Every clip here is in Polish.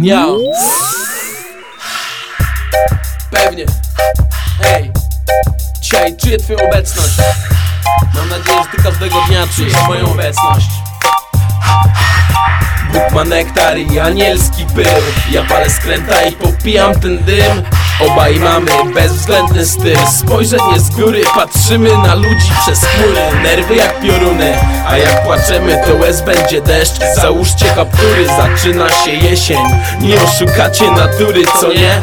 Miał. Pewnie. Hej. Dzisiaj czuję twoją obecność. Mam nadzieję, że ty każdego dnia czujesz moją obecność. Bóg ma nektar i anielski pył Ja palę skręta i popijam ten dym Obaj mamy bezwzględny styl. Spojrzenie z góry, patrzymy na ludzi przez chmury. Nerwy jak pioruny, a jak płaczemy to łez będzie deszcz. Załóżcie kaptury, zaczyna się jesień. Nie oszukacie natury, co nie?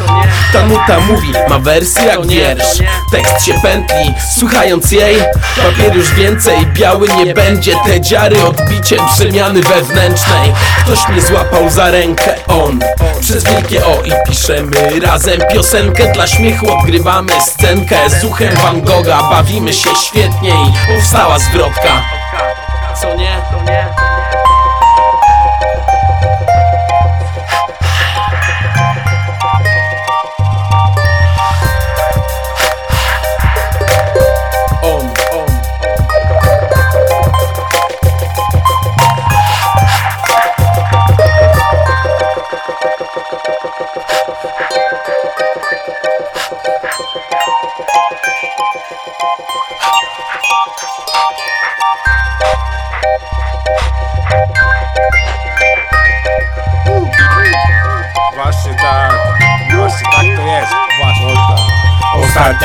Ta nuta mówi, ma wersy jak wiersz. Tekst się pętli, słuchając jej. Papier już więcej, biały nie będzie. Te dziary odbiciem przemiany wewnętrznej. Ktoś mnie złapał za rękę, on. Przez wielkie O i piszemy razem piosenkę Dla śmiechu odgrywamy scenkę Z uchem Van Gogha. Bawimy się świetnie I powstała zwrotka. Co nie? Thank you.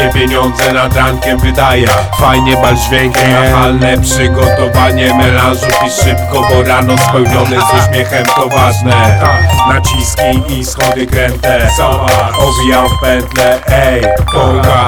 Ostatnie pieniądze nad rankiem wydaje. Fajnie bal dźwiękiem, nachalne przygotowanie melanżu Pisz szybko, bo rano spełniony z uśmiechem to ważne. Naciski i schody kręte Owijam w pętle, ej, koga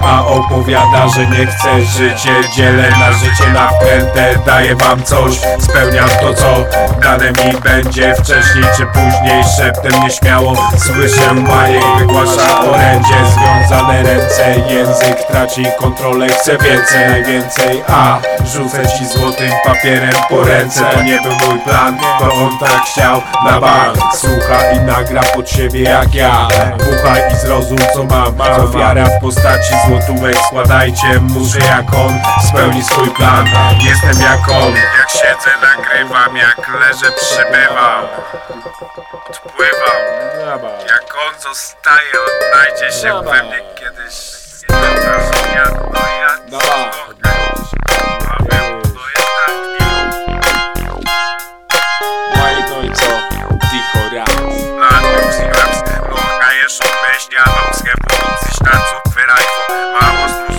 A opowiada, że nie chce Życie. Dzielę na życie na wkrętę Daję wam coś, spełniam to co Dane mi będzie wcześniej czy później. Szeptem nieśmiało słyszę Majek wygłasza orędzie. Związane ręce, język traci kontrolę. Chcę więcej, najwięcej, a Rzucę ci złotym papierem po ręce. To nie był mój plan, to on tak chciał. Na bank Słucha nagra pod siebie jak ja. Puchaj i zrozum co mam Ofiara w postaci złotówek Składajcie muszę jak on Spełni swój plan. Jestem jak on. Jak siedzę nagrywam Jak leżę przybywam. Odpływam. Jak on zostaje Odnajdzie się we mnie kiedyś ja, Maus, Gap, Stadt, so, vielleicht, Maus,